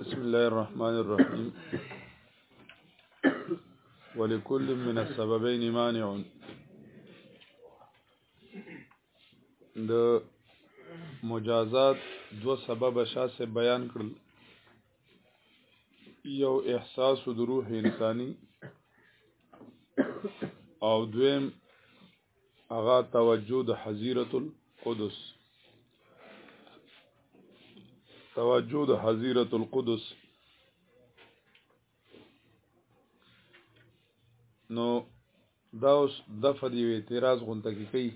بسم الله الرحمن الرحيم ولكل من السببين مانع د مجازات دو سبب شاسه بیان کړل یو احساس د روح انساني او دویم هغه توجه د حزیرت القدس توجه د حزیرت القدس نو دا اوس د فدی اعتراض غونته کی کوي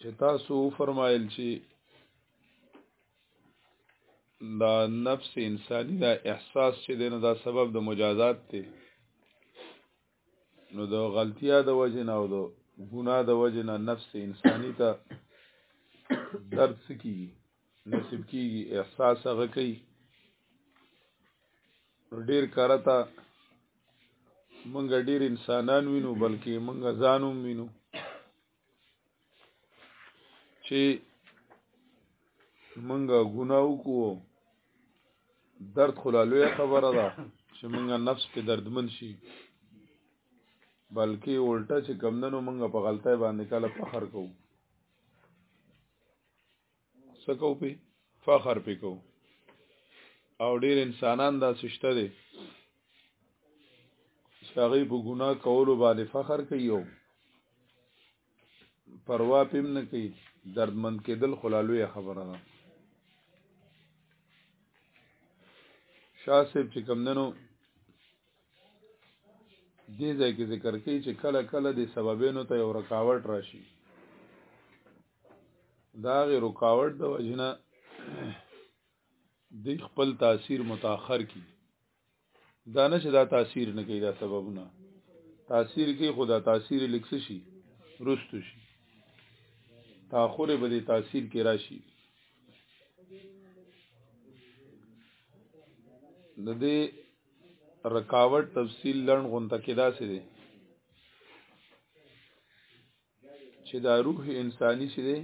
چې تاسو فرمایل چې دا نفس انسانی دا احساس چې دینه دا سبب د مجازات دی نو د غلطیا د وجه نه او د ګناه د وجه نه نفس انسانی ته درد سکی نصیب کیږي احساس هغه کوي ډیر کارته مونږ ډیر انسانان وینو بلکې مونږ ځانوم وینو چې منګه ګناو کو درد خلالوی خبره ده چې منګه نفس په دردمن شي بلکې الټا چې کمندنو منګه په غلطه باندې کله فخر کوو سکو په فخر پکو او ډیر انسانان دا سشته دي چې هغه په ګناه کولو باندې فخر کوي او پروا پم نه کوي دردمن کېدل خلالوې خبره ده شاسب چې کم دنو دې ځای کې ذکر کوي چې کله کله د سببینو ته یو رکاوټ راشي دا غیر رکاوټ د وجنه د خپل تاثیر متأخر کی دا نه چې دا تاثیر نه کوي دا سببونه تاثیر کې خدا تاثیر لکس شي رست شي تاخر به د تاثیر کې راشي د دې رکاوټ تفصیل لړن غونته کې دا سره چې دا روح انساني چې دی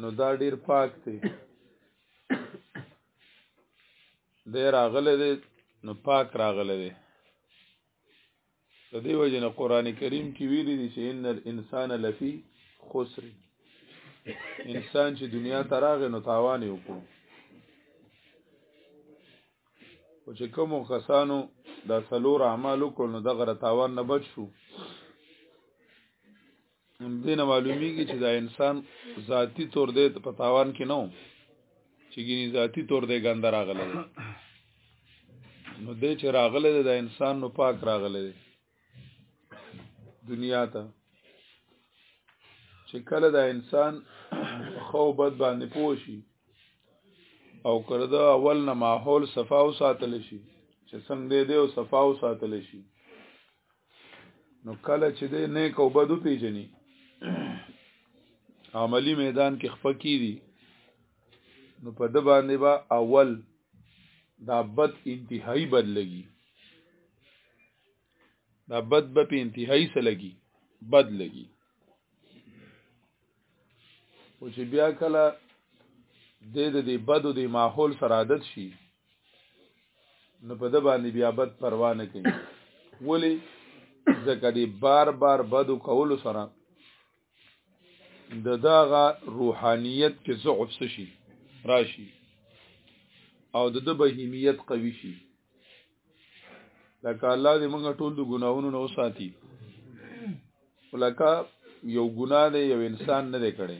نو دا ډیر پاک دی د راغله دی نو پاک راغله دی د دې وجه نه قران کریم کې ویلي دي چې ان الانسان لفی خسر انسان چې دنیا ته راغی نو تاوان یې وکړو او چې کوم کسانو دا سلور اعمال وکړو نو دغه رتاوان نه بچ شو دین معلومیږي چې دا انسان ذاتی تور دې په تاوان کې نه و چې ګینی ذاتی تور دې ګند راغله نو دې چې راغله دا انسان نو پاک راغله دنیا ته چې کله دا انسان خو بد باندې پوشي او کړه دا اول نه ماحول صفا او ساتل شي چې څنګه دی او صفا او ساتل شي نو کله چې دی نیک او بد پیژني عملی میدان کې خفقی دي نو په د باندې با اول دا بد انتهایی بد لګي دا بد به په انتهایی سره لګي بد لګي او چې بیا کله د دې بدو د ماحول سره عادت شي نو په د باندې بیا بد پروا نه کوي ولی ځکه دې بار بار بدو کولو سره د داغه روحانیت کې ضعف شي راشي او د د بهیمیت قوي شي لکه الله دې موږ ټول د ګناهونو نه وساتي ولکه یو ګناه دی یو انسان نه دی کړی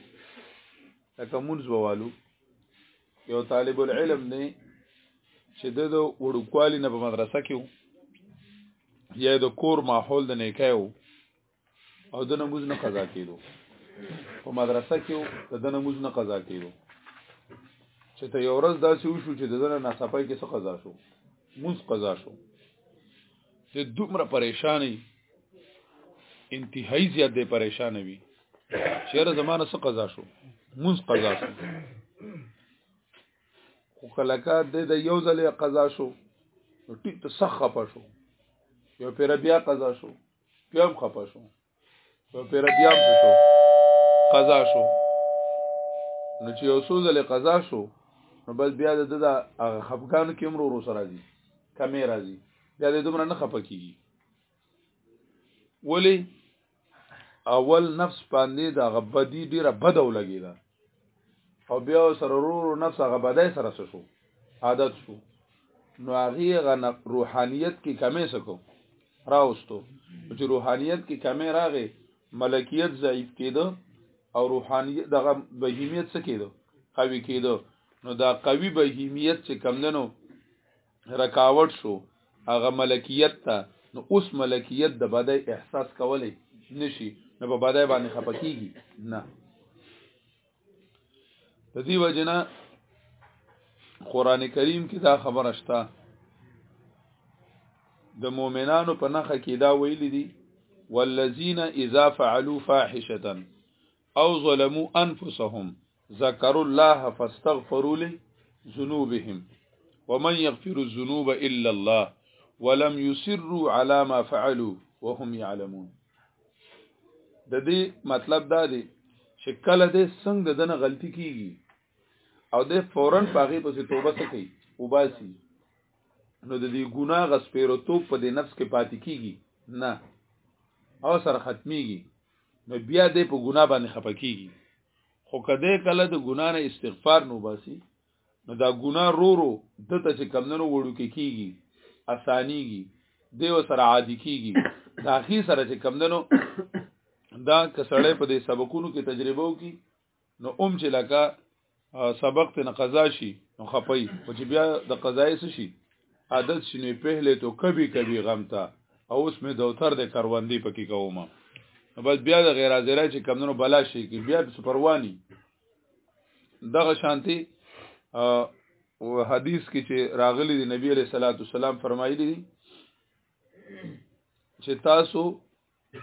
لکه مونږ ووالو یو طالب العلم دی چې د وړوکوالي نه په مدرسه کې یا د کور ماحول د نیکایو او د نموز نه قضا کېدو په مدرسه کې د د نموز نه قضا کېدو چې ته یو ورځ داسې وشو چې د دنه ناڅاپای کې څه قضا شو موز قضا شو ته دومره پریشانی انتهایی زیات دی پریشان وي چیرې زمانه څه قضا شو موز قضا شو خو کله کا د یو ځلې قضا شو ټیک ته سخه پښو یو پیر بیا قضا شو بیا هم خپه شو په پیر بیا هم شو قضا شو نو چې یو څو ځله قضا شو نو بس بیا د د هغه خفقان کې عمر ورو سره دي کمې راځي بیا د دومره نه خفه کیږي ولی اول نفس باندې دا غبدي ډیره بده ولګیدا او بیا سره ورو نفس هغه بدای سره شو عادت شو نو هغه غن روحانیت کې کمې سکو راوستو چې روحانیت کې کمې راغې ملکیت ضعیف کېده او روحانیت دغه بهیمیت څه کېده قوي کېده نو دا قوي بهیمیت چې کم دنو رکاوټ شو هغه ملکیت ته نو اوس ملکیت د بدای احساس کولای نشي نو په بدای باندې خپکیږي نه د دې وجنه قران کریم کې دا خبره شته د مؤمنانو په نخه کې دا ویل دي والذین اذا فعلوا فاحشه او ظلموا انفسهم ذکر الله فاستغفروا لي ذنوبهم ومن يغفر الذنوب الا الله ولم يسروا على ما فعلوا وهم يعلمون د دې مطلب دا دی چې کله دې څنګه دنه غلطي کیږي او دې فورن پاغي پسې توبه کوي وباسي نو د دې ګناه غسپیرو توپ په دې نفس کې پاتې کیږي نه او سره ختميږي نو بیا دې په ګناه باندې خپکیږي خو کده کله د ګنا نه استغفار نو باسي نو دا ګنا رو رو دته چې کمندونو وړو کې کیږي اسانيږي دیو سره عادي کیږي دا خي سره چې کمندونو دا کسړې په دې سبقونو کې تجربه وکي نو اوم چې لکه سبق ته قضا شي نو خپي او چې بیا د قضایې شي عادت شنو پهله تو کبي کبي غم تا او اوس مې دوتر د کروندې پکې کوم بس بیا د غیر حاضرای چې کمونو بلا شي کې بیا په پرواني دغه شانتي او حدیث کې چې راغلي دی نبی عليه الصلاه والسلام فرمایلی دی چې تاسو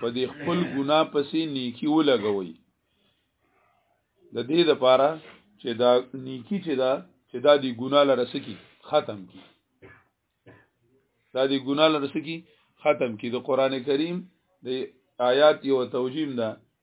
په دې خپل ګناه پسې نیکی ولګوي د دې لپاره چې دا نیکی چې دا چې دا دی ګناه لره سکی ختم کی دا دی ګناه لره سکی ختم کی د قران کریم د آیات یو توجیم ده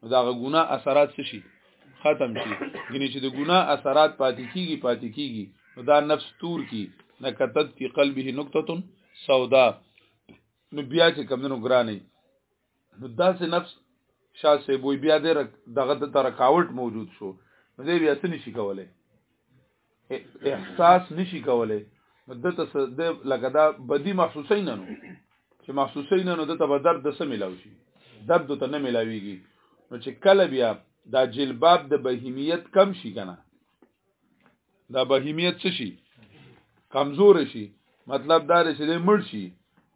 نو دا ګناه اثرات څه شي ختم شي ګنې چې د ګناه اثرات پاتې کیږي پاتې کیږي نو دا نفس تور کی نکتت فی قلبه نقطه سودا نو بیا چې کمندونو ګرانې نو دا سه نفس شاه سه بوی بیا دغه د ترکاوټ موجود شو نو دی بیا څه نشي کولای احساس نشي کولای نو د تس د لکه دا بدی محسوسه نه نو چې محسوسه نه نو د ته به درد د سم ملاوي شي درد ته نه ملاويږي نو چې کله بیا دا جلباب د بهیمیت کم شي کنه دا بهیمیت څه شي کمزور شي مطلب دا چې د مړ شي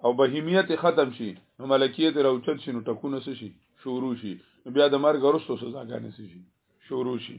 او بهیمیت ختم شي نو ملکیت راوچت شي نو ټکونه څه شي شروع شي بیا د مرګ وروسته سزاګانې شي شروع شي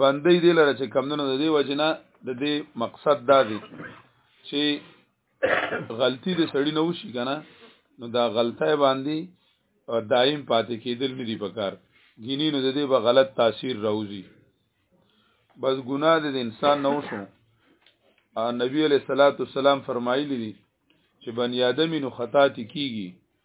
باندې دی لره چې کمندونو د دې وجنه د دې مقصد دا دی چې غلطي د سړی نه وشي کنه نو دا غلطه باندې دایم پاتې کېدل نه دی پکار ګینی نو د دې به غلط تاثیر راوځي بس ګناه د انسان نه وشو نبی علیہ الصلوۃ والسلام فرمایلی دي چې بنی آدم نو خطا تی کیږي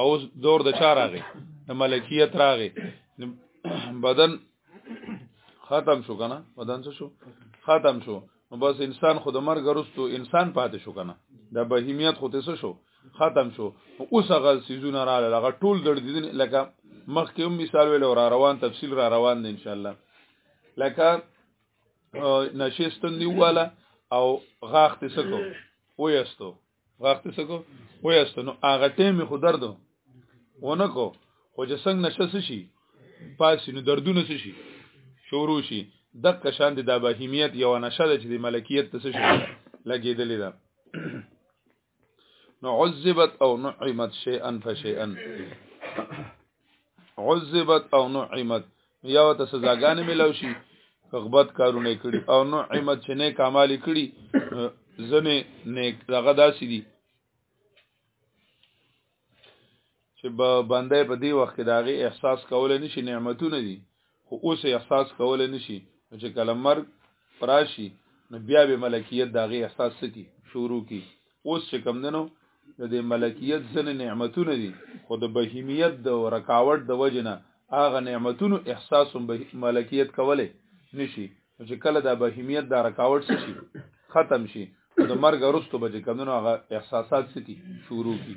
او دور د چا راغی د ملکیت راغی بدن ختم شو کنه بدن څه شو ختم شو نو بس انسان خود مرګ وروسته انسان پاتې شو کنه د بهیمیت خو څه شو ختم شو اوس هغه سيزونه را لغه ټول د دې لکه مخکې هم مثال ویل را روان تفصیل را روان دی ان شاء الله لکه نشستن دی واله او غاخت سکو وېستو غاخت سکو وې است نو هغه ټیم خو درد ونه کو خو چې څنګه نشه شي پاس نو دردونه شي شروع شي د کشان د بهیمیت یو نشه ده چې د ملکیت ته شي لګیدلې ده نو عذبت او نعمت شیئا فشیئا عذبت او نعمت یا وت سزاګانې ملو شي غبط کارونه کړي او نعمت چې نه کمال کړي زنه نیک دغه داسې دي چې بنده په دې وخت کې داغه احساس کول نه شي نعمتونه دي خو اوس یې احساس کول نه شي چې کله مرګ پراشي نو بیا به ملکیت داغه احساس سکی شروع کی اوس چې کم دنو د دې ملکیت ځنه نعمتونه دي خو د بهیمیت د رکاوټ د وجنه هغه نعمتونو احساس ملکیت کوله نشي چې کله د بهیمیت د رکاوټ شي ختم شي د مرګ وروسته به کومنو هغه احساسات سکی شروع کی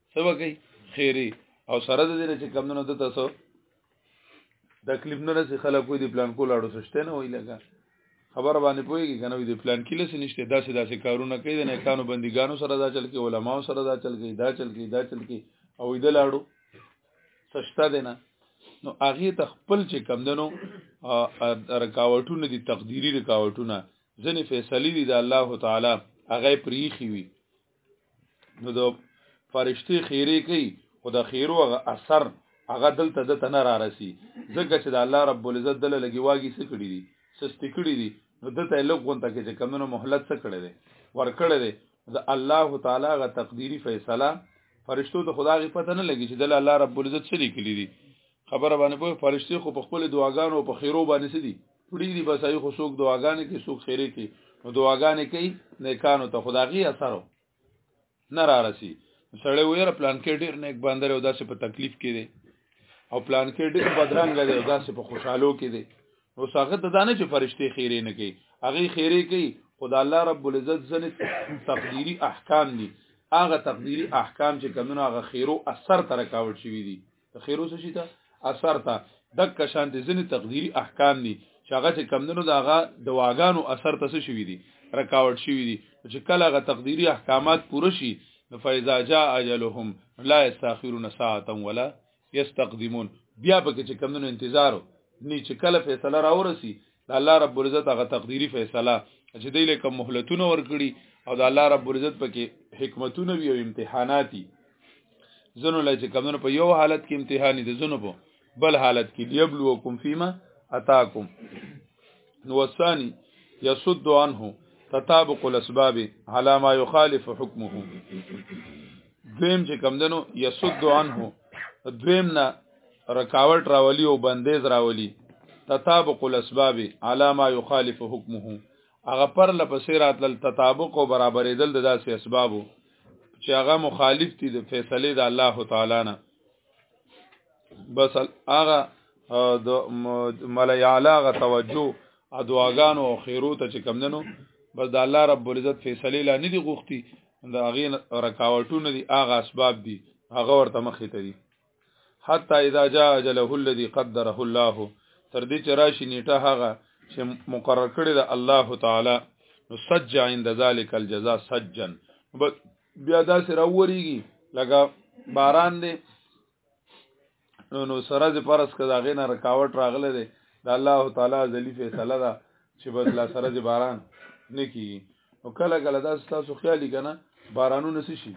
سبا کوي خیری او سره د دې چې کم نه ده تاسو تکلیف نه رسي خلک کوئی دی پلان کول اړو سشته نه وی لګا خبر باندې پويږي کنه وی دی پلان کې لسی نشته داسې داسې کارونه کوي د نیکانو بندګانو سره دا چل کې علما سره دا چل کې دا چل کې دا چل کې او دې لاړو سشته ده نه نو هغه ته خپل چې کم دنو رکاوټونه دي تقديري رکاوټونه ځنې فیصله دي د الله تعالی هغه پریخي وي نو د فرشتي خیره کوي خو د خیرو هغه اثر هغه دلته د تنه را رسی ځکه چې د الله رب العزت دله لګي واګي څه کړی دي سستی کړی دي نو دته لګون ته کې کمنو مهلت څه کړی دي ور کړی دي د الله تعالی غ تقديري فیصله فرشتو ته خدای غي پته نه لګي چې د الله رب العزت سری کړی دي خبره باندې په فرشتي خو په خپل دعاګانو په خیرو باندې سدي پوری دی بس ای خو سوک دعاګانې کې سوک خیره کې نو دعاګانې کوي نیکانو ته خداغي اثر نه را رسی سړی ویره پلان کې ډیر نیک باندې او داسې په تکلیف کې دی او پلان کې ډیر بدرنګ دی او داسې په خوشحالو کې دی نو هغه ته دانه چې فرشته خیره نه کوي هغه خیره کوي خدا الله رب العزت زنه تقدیری احکام دي هغه تقدیری احکام چې کمنو هغه خیرو اثر تر کاوت شوی دي تخیرو څه شي ته اثر ته دک شان دي ځنې تقديري احکام دي چې هغه چې کمندونو داغه دواګانو اثر ته څه شوي دي رکاوټ شوي دي چې کله هغه تقديري احکامات پوره شي فاذا جاء اجلهم لا يستاخرون ساعه ولا يستقدمون بیا به چې کمندونو انتظارو نه چې کله فیصله راورسي د الله رب العزت هغه تقديري فیصله چې دی له کوم مهلتونه ورکړي او د الله رب العزت پکې حکمتونه وي او امتحاناتي زنو لای چې کمونو په یو حالت کې امتحاني دي زنو په بل حالت کې ليبلوکم فيما اتاکم نو ثاني يسد عنه تطابق الاسباب على ما يخالف حكمه دویم چې کمدنو يسد عنه دویم نه رکاوټ راولي او بندیز راولي تطابق الاسباب علی ما یخالف حکمه هغه پر لپسې راتل تطابق او برابرېدل د داسې اسبابو چې هغه مخالف دي د فیصله د الله تعالی نه بس هغه د ملای اعلی غ توجه ادواګانو او خیرو ته چې کم دنو بس د الله رب العزت فیصله لا نه دی غوښتي دا غي رکاوټونه دي هغه اسباب دي هغه ورته مخې ته دي حتی اذا جاء اجله الذي قدره الله تر دې چې راشي نیټه هغه چې مقرر کړی ده الله تعالی نو سجع عند ذلك الجزاء سجا بیا دا سره وریږي لکه باران دی نو نو سره د پرس کدا غې نه رکاوټ راغله دی د الله تعالی ذلی فیصله ده چې بس لا سره دې باران نه کیږي نو کله کله دا تاسو خیالي کنه بارانونه څه شي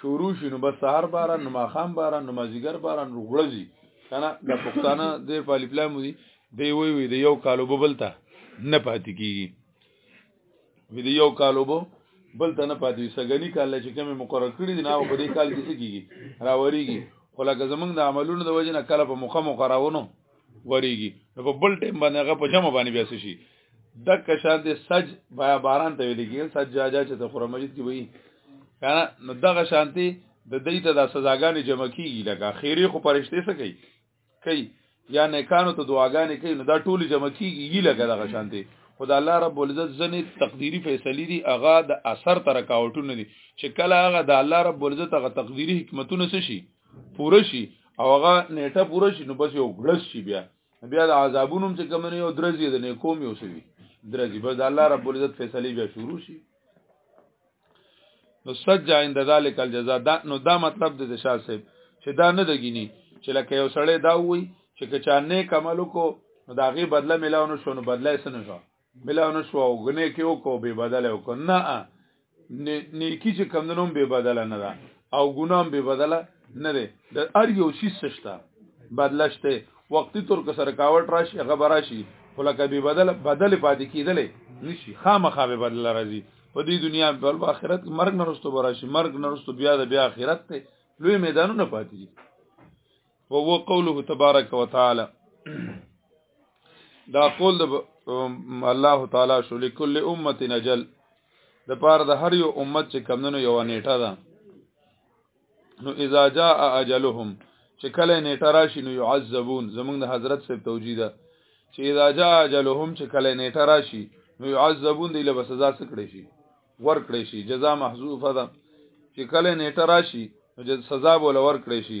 شروع شي نو بس سهار باران نو ماخام باران نو مازیګر باران روغړځي کنه د پښتانه د پالي پلان مو دي دی وی وی د یو کالو ببلتا نه پاتې کیږي وی د یو کالو بو بل ته نه پاتې سګنی کال چې کوم مقرر کړی دی نه په دې کال کې څه کیږي راوريږي خو لکه زمونږ د عملونو د وجې نه کله په مخه مقررونو وریږي نو په بل ټیم باندې هغه په جمع باندې بیا شي د کشان د سج بیا باران ته ویل کېږي سج جاجا چې د قرآن مجید کې وایي کنه نو دغه شانتي د دې ته د سزاګانې جمع کیږي لکه خیری خو پرشته څه کوي کوي یا نیکانو ته دعاګانې کوي نو دا ټول جمع کیږي لکه دغه شانتي خدای الله رب العزت ځنې تقديري فیصله دي هغه د اثر تر کاوټونه دي چې کله هغه د الله رب العزت هغه تقديري حکمتونه شي پوره شي او هغه نیټه پوره شي نو بس یو غړس شي بیا بیا د عذابونو چې کوم نه یو درځي د نه کوم یو سوي درځي بس الله رب العزت فیصله بیا شروع شي نو سجا عند ذلك الجزاء دا نو دا مطلب د شاه صاحب چې دا نه دګینی چې لکه یو سړی دا وای چې کچا نیک عمل کو نو دا غي بدله ملاو نو شنو بدله سن شو ملاو نه شو او غنه کې وکړو به بدل وکړو نه نیکی چې کمندونو به بدل نه ده او ګنام به بدل نه ده د ار یو شي سشتا بدلشته وقتی تور که سرکاوټ راشي هغه براشي ولکه به بدل بدل پاتې کیدلې نشي خامخا به بدل راځي په دې دنیا په آخرت کې مرګ نه رسټو براشي مرګ نه رسټو بیا د بیا آخرت ته لوی میدانونه پاتې دي وو قوله تبارک وتعالى دا قول د الله تعالی شو لكل امه نجل د پاره د هر یو امت چې کمندونو یو نیټه ده نو اذا جاء اجلهم چې کله نیټه راشي نو يعذبون زمونږ د حضرت صاحب توجیه ده چې اذا جاء اجلهم چې کله نیټه راشي نو يعذبون دی له سزا څخه کړی شي ور کړی شي جزاء محذوفه ده چې کله نیټه راشي نو سزا بوله ور کړی شي